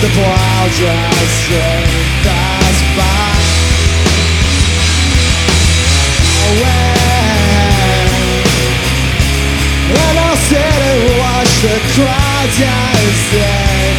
the plow just drift us by. Away. And I'll sit and watch the crowd die drift